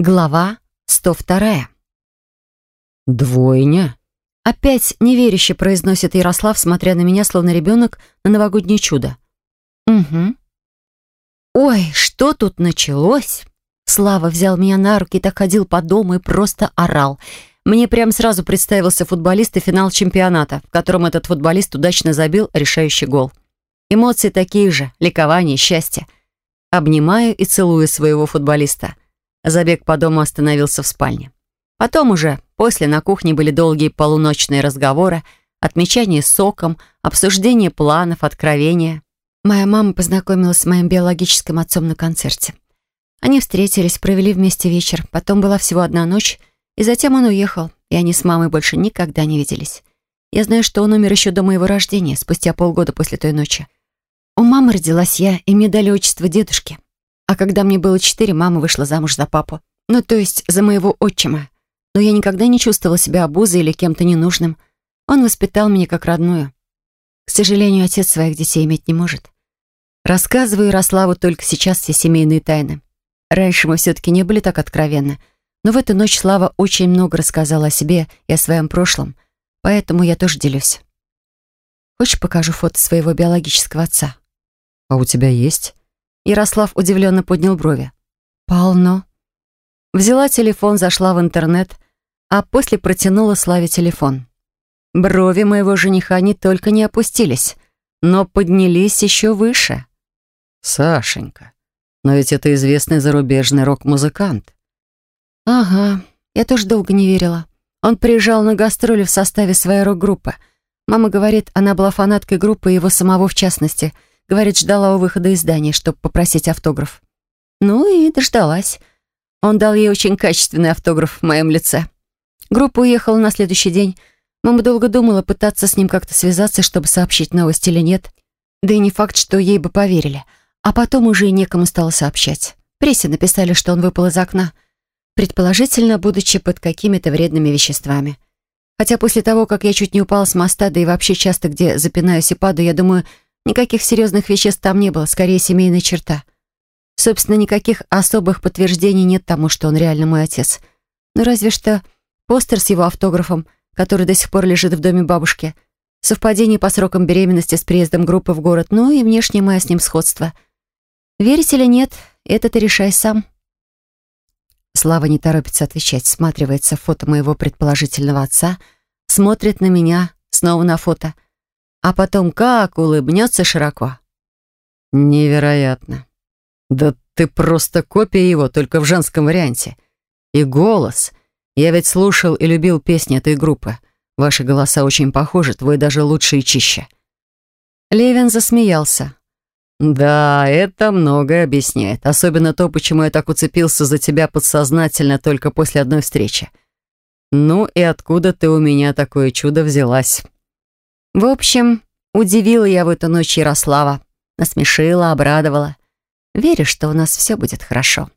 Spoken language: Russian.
Глава 102. «Двойня?» Опять неверяще произносит Ярослав, смотря на меня, словно ребенок на новогоднее чудо. «Угу». «Ой, что тут началось?» Слава взял меня на руки, так ходил по дому и просто орал. Мне прям сразу представился футболист и финал чемпионата, в котором этот футболист удачно забил решающий гол. Эмоции такие же, ликование, счастье. Обнимаю и целую своего футболиста. Забег по дому остановился в спальне. Потом уже, после на кухне были долгие полуночные разговоры, отмечание соком, обсуждение планов, откровения. Моя мама познакомилась с моим биологическим отцом на концерте. Они встретились, провели вместе вечер, потом была всего одна ночь, и затем он уехал, и они с мамой больше никогда не виделись. Я знаю, что он умер еще до моего рождения, спустя полгода после той ночи. У мамы родилась я, и мне дали отчество дедушки. А когда мне было четыре, мама вышла замуж за папу. Ну, то есть за моего отчима. Но я никогда не чувствовала себя обузой или кем-то ненужным. Он воспитал меня как родную. К сожалению, отец своих детей иметь не может. Рассказываю Ярославу только сейчас все семейные тайны. Раньше мы все-таки не были так откровенны. Но в эту ночь Слава очень много рассказала о себе и о своем прошлом. Поэтому я тоже делюсь. Хочешь, покажу фото своего биологического отца? «А у тебя есть?» Ярослав удивленно поднял брови. «Полно». Взяла телефон, зашла в интернет, а после протянула Славе телефон. Брови моего жениха не только не опустились, но поднялись еще выше. «Сашенька, но ведь это известный зарубежный рок-музыкант». «Ага, я тоже долго не верила. Он приезжал на гастроли в составе своей рок-группы. Мама говорит, она была фанаткой группы, его самого в частности — Говорит, ждала у выхода из здания, чтобы попросить автограф. Ну и дождалась. Он дал ей очень качественный автограф в моем лице. Группа уехала на следующий день. Мама долго думала, пытаться с ним как-то связаться, чтобы сообщить новость или нет. Да и не факт, что ей бы поверили. А потом уже и некому стало сообщать. прессе написали, что он выпал из окна, предположительно, будучи под какими-то вредными веществами. Хотя после того, как я чуть не упала с моста, да и вообще часто где запинаюсь и падаю, я думаю, Никаких серьезных веществ там не было, скорее семейная черта. Собственно, никаких особых подтверждений нет тому, что он реально мой отец. Ну, разве что постер с его автографом, который до сих пор лежит в доме бабушки, совпадение по срокам беременности с приездом группы в город, ну и внешнее мое с ним сходство. Верить или нет, это ты решай сам. Слава не торопится отвечать, сматривается фото моего предположительного отца, смотрит на меня, снова на фото — а потом как улыбнется широко. Невероятно. Да ты просто копия его, только в женском варианте. И голос. Я ведь слушал и любил песни этой группы. Ваши голоса очень похожи, твой даже лучше и чище. Левин засмеялся. «Да, это многое объясняет. Особенно то, почему я так уцепился за тебя подсознательно только после одной встречи. Ну и откуда ты у меня такое чудо взялась?» В общем, удивила я в эту ночь Ярослава. Насмешила, обрадовала. Верю, что у нас все будет хорошо.